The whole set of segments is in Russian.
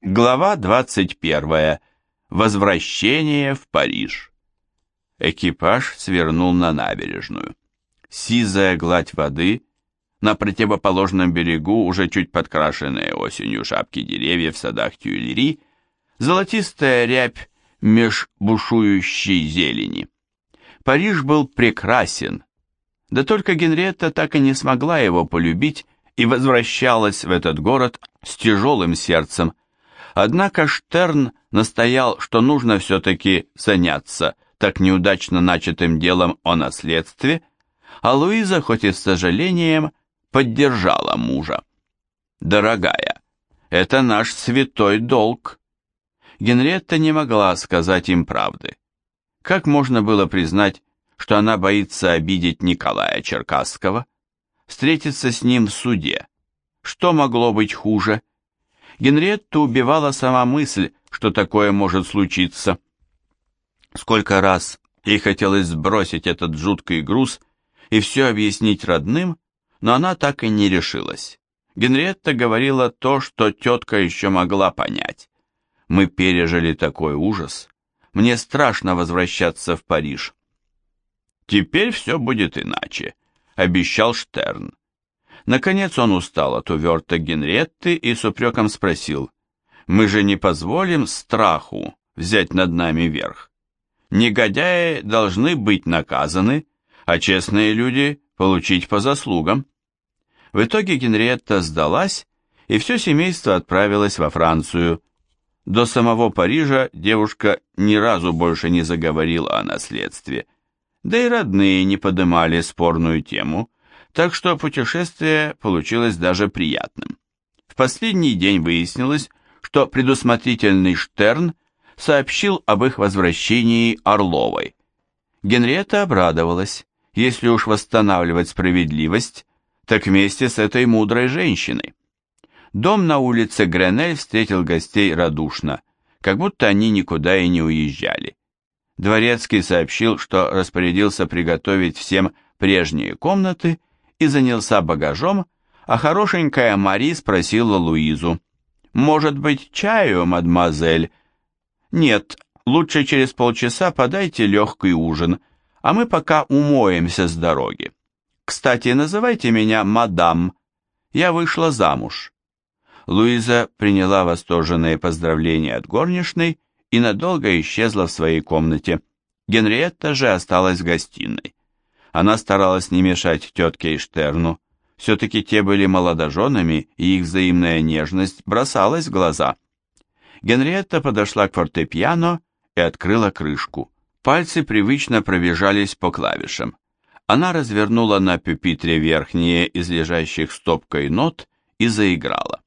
Глава 21. Возвращение в Париж. Экипаж свернул на набережную. Сизая гладь воды, на противоположном берегу уже чуть подкрашенные осенью шапки деревьев в садах Тюильри, золотистая рябь меж бушующей зелени. Париж был прекрасен, да только Генриетта так и не смогла его полюбить и возвращалась в этот город с тяжелым сердцем, Однако Штерн настоял, что нужно все-таки заняться так неудачно начатым делом о наследстве, а Луиза, хоть и с сожалением, поддержала мужа. «Дорогая, это наш святой долг». Генриетта не могла сказать им правды. Как можно было признать, что она боится обидеть Николая Черкасского? Встретиться с ним в суде. Что могло быть хуже? Генриетту убивала сама мысль, что такое может случиться. Сколько раз ей хотелось сбросить этот жуткий груз и все объяснить родным, но она так и не решилась. Генриетта говорила то, что тетка еще могла понять. «Мы пережили такой ужас. Мне страшно возвращаться в Париж». «Теперь все будет иначе», — обещал Штерн. Наконец он устал от уверток Генретты и с упреком спросил, «Мы же не позволим страху взять над нами верх. Негодяи должны быть наказаны, а честные люди получить по заслугам». В итоге Генриетта сдалась, и все семейство отправилось во Францию. До самого Парижа девушка ни разу больше не заговорила о наследстве, да и родные не подымали спорную тему – так что путешествие получилось даже приятным. В последний день выяснилось, что предусмотрительный Штерн сообщил об их возвращении Орловой. Генриетта обрадовалась, если уж восстанавливать справедливость, так вместе с этой мудрой женщиной. Дом на улице Гренель встретил гостей радушно, как будто они никуда и не уезжали. Дворецкий сообщил, что распорядился приготовить всем прежние комнаты и занялся багажом, а хорошенькая Мари спросила Луизу, «Может быть, чаю, мадемуазель?» «Нет, лучше через полчаса подайте легкий ужин, а мы пока умоемся с дороги. Кстати, называйте меня мадам, я вышла замуж». Луиза приняла восторженные поздравления от горничной и надолго исчезла в своей комнате. Генриетта же осталась в гостиной. Она старалась не мешать тетке и Штерну. Все-таки те были молодоженами, и их взаимная нежность бросалась в глаза. Генриетта подошла к фортепиано и открыла крышку. Пальцы привычно пробежались по клавишам. Она развернула на пюпитре верхние из лежащих стопкой нот и заиграла.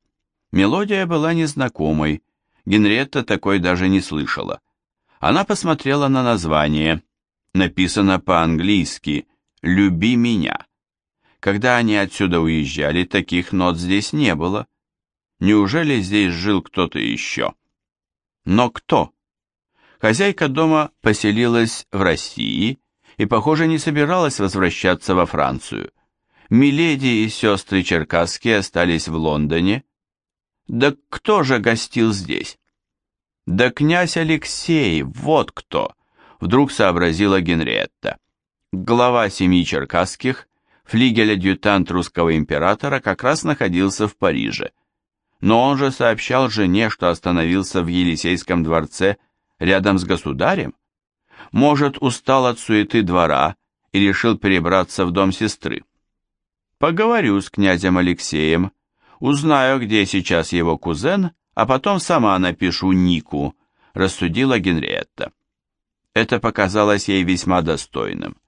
Мелодия была незнакомой, Генриетта такой даже не слышала. Она посмотрела на название. Написано по-английски «Люби меня». Когда они отсюда уезжали, таких нот здесь не было. Неужели здесь жил кто-то еще? Но кто? Хозяйка дома поселилась в России и, похоже, не собиралась возвращаться во Францию. Миледи и сестры Черкасские остались в Лондоне. Да кто же гостил здесь? Да князь Алексей, вот кто, вдруг сообразила Генриетта глава семьи черкасских, флигель-адъютант русского императора, как раз находился в Париже. Но он же сообщал жене, что остановился в Елисейском дворце рядом с государем. Может, устал от суеты двора и решил перебраться в дом сестры. Поговорю с князем Алексеем, узнаю, где сейчас его кузен, а потом сама напишу Нику, рассудила Генриетта. Это показалось ей весьма достойным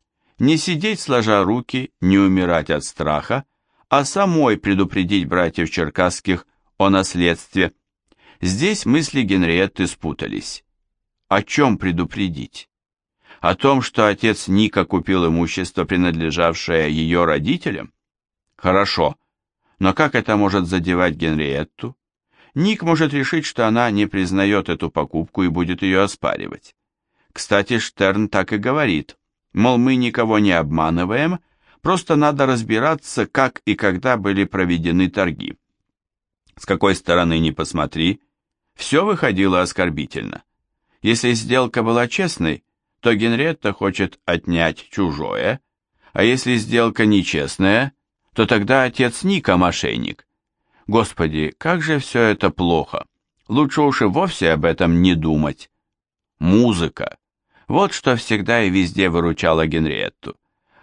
не сидеть сложа руки, не умирать от страха, а самой предупредить братьев Черкасских о наследстве. Здесь мысли Генриетты спутались. О чем предупредить? О том, что отец Ника купил имущество, принадлежавшее ее родителям? Хорошо, но как это может задевать Генриетту? Ник может решить, что она не признает эту покупку и будет ее оспаривать. Кстати, Штерн так и говорит – Мол, мы никого не обманываем, просто надо разбираться, как и когда были проведены торги. С какой стороны ни посмотри, Все выходило оскорбительно. Если сделка была честной, то Генретта хочет отнять чужое, а если сделка нечестная, то тогда отец Ника мошенник. Господи, как же все это плохо. Лучше уж и вовсе об этом не думать. Музыка. Вот что всегда и везде выручала Генриетту.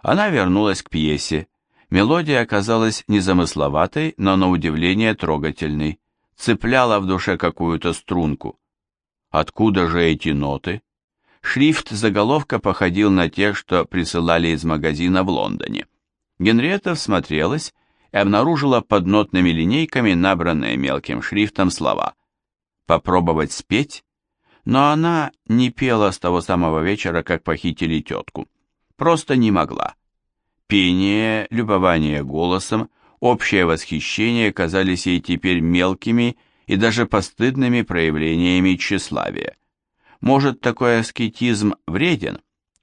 Она вернулась к пьесе. Мелодия оказалась незамысловатой, но на удивление трогательной. Цепляла в душе какую-то струнку. Откуда же эти ноты? Шрифт заголовка походил на те, что присылали из магазина в Лондоне. Генриетта всмотрелась и обнаружила под нотными линейками набранные мелким шрифтом слова. Попробовать спеть? Но она не пела с того самого вечера, как похитили тетку. Просто не могла. Пение, любование голосом, общее восхищение казались ей теперь мелкими и даже постыдными проявлениями тщеславия. Может, такой аскетизм вреден?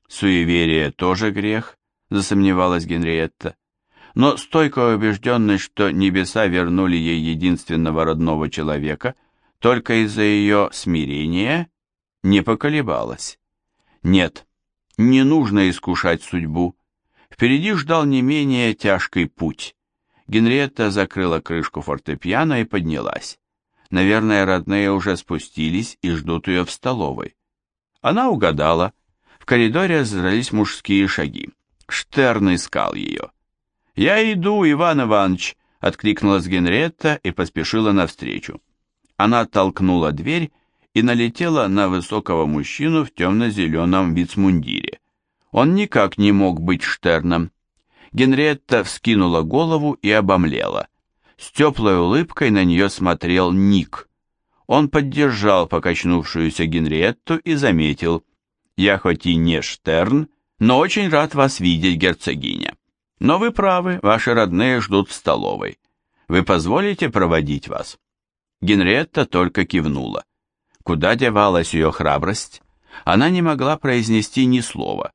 Суеверие тоже грех, засомневалась Генриетта. Но стойкая убежденность, что небеса вернули ей единственного родного человека, только из-за ее смирения, не поколебалась. Нет, не нужно искушать судьбу. Впереди ждал не менее тяжкий путь. Генриетта закрыла крышку фортепиано и поднялась. Наверное, родные уже спустились и ждут ее в столовой. Она угадала. В коридоре раздались мужские шаги. Штерн искал ее. «Я иду, Иван Иванович!» — откликнулась Генретта и поспешила навстречу. Она толкнула дверь и налетела на высокого мужчину в темно-зеленом вицмундире. Он никак не мог быть Штерном. Генретта вскинула голову и обомлела. С теплой улыбкой на нее смотрел Ник. Он поддержал покачнувшуюся Генриетту и заметил, «Я хоть и не Штерн, но очень рад вас видеть, герцогиня. Но вы правы, ваши родные ждут в столовой. Вы позволите проводить вас?» Генриетта только кивнула. Куда девалась ее храбрость? Она не могла произнести ни слова.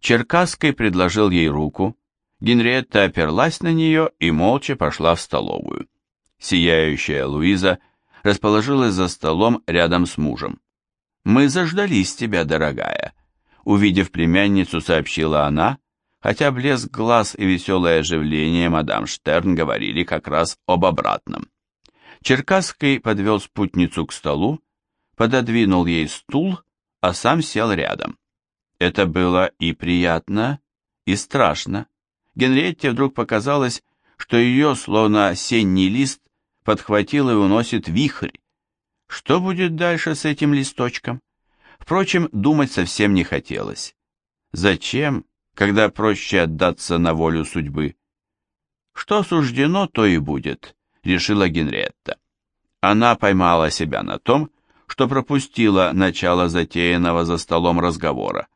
Черкасский предложил ей руку, Генриетта оперлась на нее и молча пошла в столовую. Сияющая Луиза расположилась за столом рядом с мужем. «Мы заждались тебя, дорогая», — увидев племянницу, сообщила она, хотя блеск глаз и веселое оживление мадам Штерн говорили как раз об обратном. Черкасский подвел спутницу к столу, пододвинул ей стул, а сам сел рядом. Это было и приятно, и страшно. Генриетте вдруг показалось, что ее, словно осенний лист, подхватил и уносит вихрь. Что будет дальше с этим листочком? Впрочем, думать совсем не хотелось. Зачем, когда проще отдаться на волю судьбы? Что суждено, то и будет, решила Генриетта. Она поймала себя на том, что пропустила начало затеянного за столом разговора.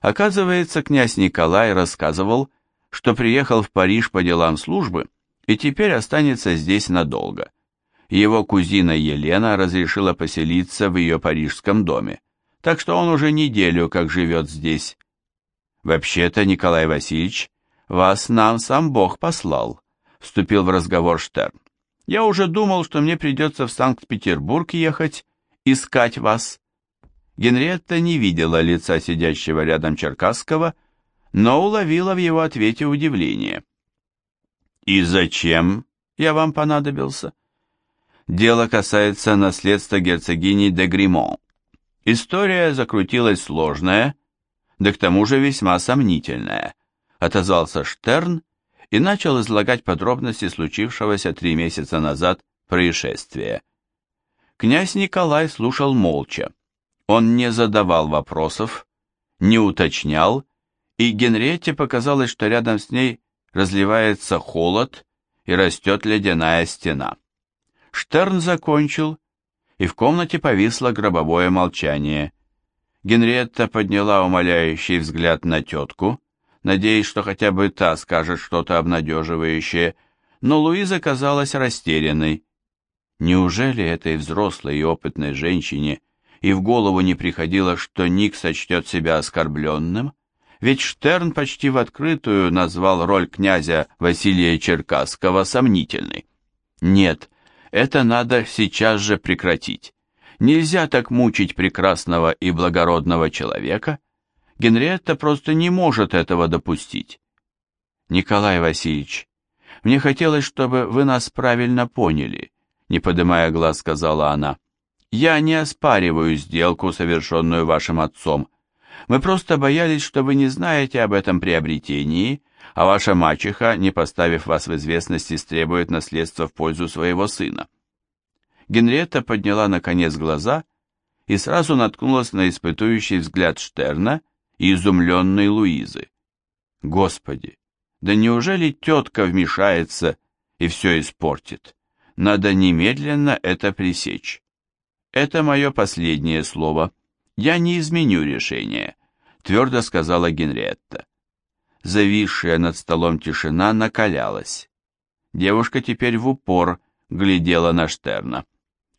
Оказывается, князь Николай рассказывал, что приехал в Париж по делам службы и теперь останется здесь надолго. Его кузина Елена разрешила поселиться в ее парижском доме, так что он уже неделю как живет здесь. «Вообще-то, Николай Васильевич, вас нам сам Бог послал», — вступил в разговор Штерн. «Я уже думал, что мне придется в Санкт-Петербург ехать, искать вас». Генриетта не видела лица сидящего рядом Черкасского, — но уловила в его ответе удивление. «И зачем я вам понадобился?» «Дело касается наследства герцогини де Гримон. История закрутилась сложная, да к тому же весьма сомнительная», отозвался Штерн и начал излагать подробности случившегося три месяца назад происшествия. Князь Николай слушал молча. Он не задавал вопросов, не уточнял и Генриетте показалось, что рядом с ней разливается холод и растет ледяная стена. Штерн закончил, и в комнате повисло гробовое молчание. Генриетта подняла умоляющий взгляд на тетку, надеясь, что хотя бы та скажет что-то обнадеживающее, но Луиза казалась растерянной. Неужели этой взрослой и опытной женщине и в голову не приходило, что Ник сочтет себя оскорбленным? ведь Штерн почти в открытую назвал роль князя Василия Черкасского сомнительной. Нет, это надо сейчас же прекратить. Нельзя так мучить прекрасного и благородного человека. Генриетта просто не может этого допустить. Николай Васильевич, мне хотелось, чтобы вы нас правильно поняли, не поднимая глаз, сказала она. Я не оспариваю сделку, совершенную вашим отцом. Мы просто боялись, что вы не знаете об этом приобретении, а ваша мачеха, не поставив вас в известность, истребует наследство в пользу своего сына. Генриетта подняла наконец глаза и сразу наткнулась на испытующий взгляд Штерна и изумленной Луизы. Господи, да неужели тетка вмешается и все испортит? Надо немедленно это пресечь. Это мое последнее слово. Я не изменю решение, твердо сказала Генриетта. Зависшая над столом тишина накалялась. Девушка теперь в упор глядела на Штерна.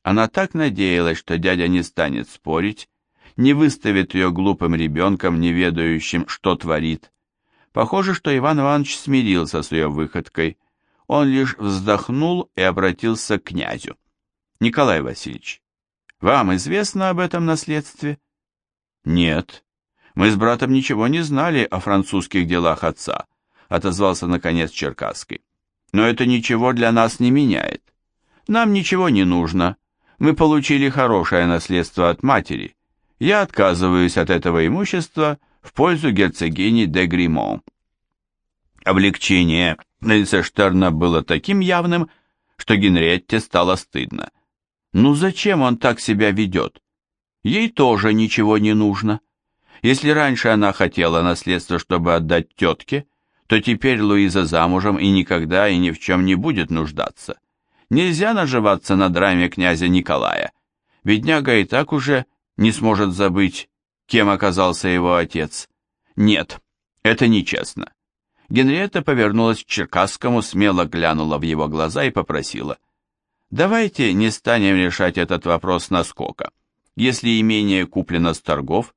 Она так надеялась, что дядя не станет спорить, не выставит ее глупым ребенком, не ведающим, что творит. Похоже, что Иван Иванович смирился с ее выходкой. Он лишь вздохнул и обратился к князю. «Николай Васильевич, вам известно об этом наследстве?» «Нет. Мы с братом ничего не знали о французских делах отца», отозвался наконец Черкасский. «Но это ничего для нас не меняет. Нам ничего не нужно. Мы получили хорошее наследство от матери. Я отказываюсь от этого имущества в пользу герцогини де Гримон». Облегчение на лице Штерна было таким явным, что Генриетте стало стыдно. Ну зачем он так себя ведет? Ей тоже ничего не нужно. Если раньше она хотела наследство, чтобы отдать тетке, то теперь Луиза замужем и никогда и ни в чем не будет нуждаться. Нельзя наживаться на драме князя Николая. Бедняга и так уже не сможет забыть, кем оказался его отец. Нет, это нечестно. Генриетта повернулась к Черкасскому, смело глянула в его глаза и попросила – Давайте не станем решать этот вопрос наскока. Если имение куплено с торгов,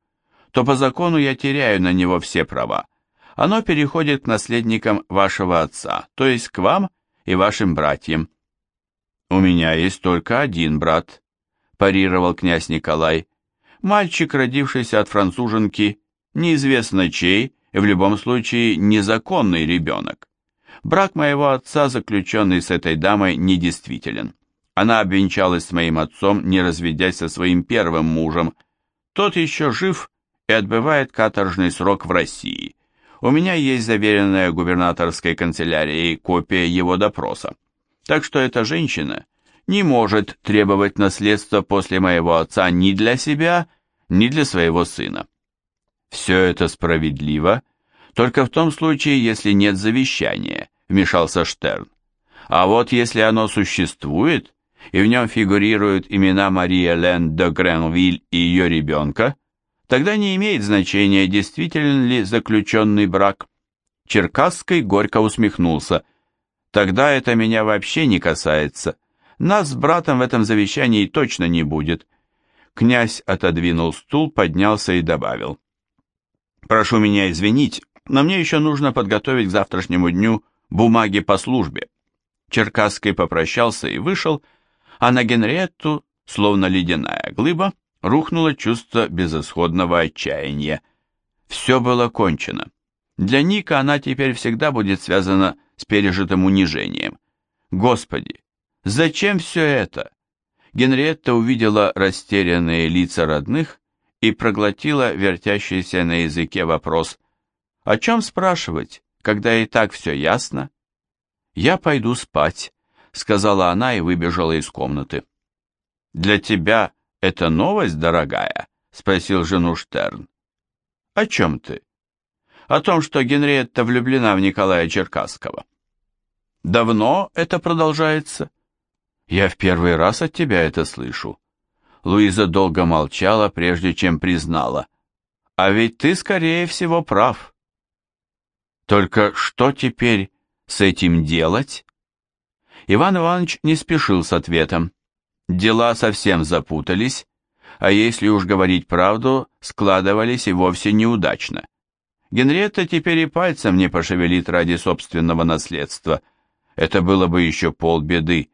то по закону я теряю на него все права. Оно переходит к наследникам вашего отца, то есть к вам и вашим братьям. У меня есть только один брат, парировал князь Николай. Мальчик, родившийся от француженки, неизвестно чей, и в любом случае незаконный ребенок. Брак моего отца, заключенный с этой дамой, недействителен. Она обвенчалась с моим отцом, не разведясь со своим первым мужем. Тот еще жив и отбывает каторжный срок в России. У меня есть заверенная губернаторской канцелярией копия его допроса. Так что эта женщина не может требовать наследства после моего отца ни для себя, ни для своего сына. Все это справедливо, только в том случае, если нет завещания, вмешался Штерн. А вот если оно существует, и в нем фигурируют имена Марии Элен де Гренвиль и ее ребенка, тогда не имеет значения, действителен ли заключенный брак. Черкасский горько усмехнулся. Тогда это меня вообще не касается. Нас с братом в этом завещании точно не будет. Князь отодвинул стул, поднялся и добавил. Прошу меня извинить, но мне еще нужно подготовить к завтрашнему дню бумаги по службе. Черкасский попрощался и вышел, а на Генриетту, словно ледяная глыба, рухнуло чувство безысходного отчаяния. Все было кончено. Для Ника она теперь всегда будет связана с пережитым унижением. Господи, зачем все это? Генриетта увидела растерянные лица родных и проглотила вертящийся на языке вопрос. О чем спрашивать, когда и так все ясно? Я пойду спать, сказала она и выбежала из комнаты. «Для тебя это новость, дорогая?» — спросил жену Штерн. «О чем ты?» «О том, что Генриетта влюблена в Николая Черкасского». «Давно это продолжается?» «Я в первый раз от тебя это слышу». Луиза долго молчала, прежде чем признала. «А ведь ты, скорее всего, прав». «Только что теперь с этим делать?» Иван Иванович не спешил с ответом. Дела совсем запутались, а если уж говорить правду, складывались и вовсе неудачно. Генриетта теперь и пальцем не пошевелит ради собственного наследства. Это было бы еще полбеды.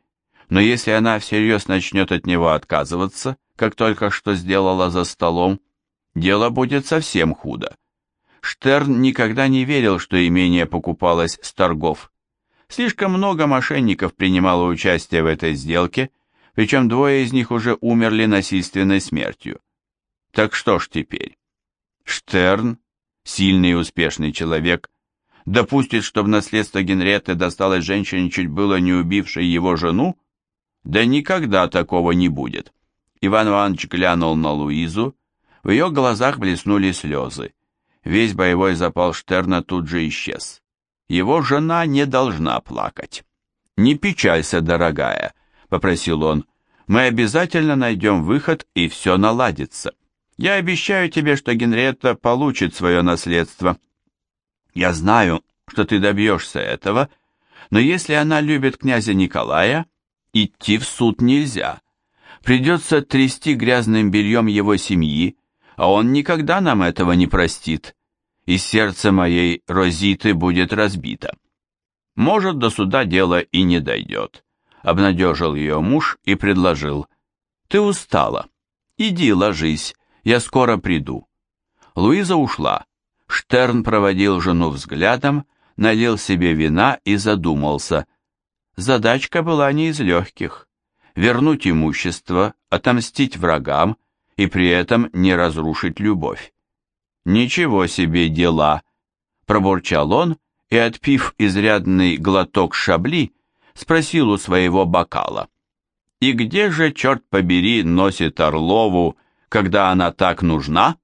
Но если она всерьез начнет от него отказываться, как только что сделала за столом, дело будет совсем худо. Штерн никогда не верил, что имение покупалось с торгов. Слишком много мошенников принимало участие в этой сделке, причем двое из них уже умерли насильственной смертью. Так что ж теперь? Штерн, сильный и успешный человек, допустит, чтобы наследство Генретты досталось женщине, чуть было не убившей его жену? Да никогда такого не будет. Иван Иванович глянул на Луизу, в ее глазах блеснули слезы. Весь боевой запал Штерна тут же исчез. Его жена не должна плакать. «Не печалься, дорогая», — попросил он. «Мы обязательно найдем выход, и все наладится. Я обещаю тебе, что Генриетта получит свое наследство». «Я знаю, что ты добьешься этого, но если она любит князя Николая, идти в суд нельзя. Придется трясти грязным бельем его семьи, а он никогда нам этого не простит, и сердце моей Розиты будет разбито. Может, до суда дело и не дойдет, обнадежил ее муж и предложил. Ты устала, иди ложись, я скоро приду. Луиза ушла. Штерн проводил жену взглядом, налил себе вина и задумался. Задачка была не из легких. Вернуть имущество, отомстить врагам — и при этом не разрушить любовь. «Ничего себе дела!» – пробурчал он и, отпив изрядный глоток шабли, спросил у своего бокала. «И где же, черт побери, носит Орлову, когда она так нужна?»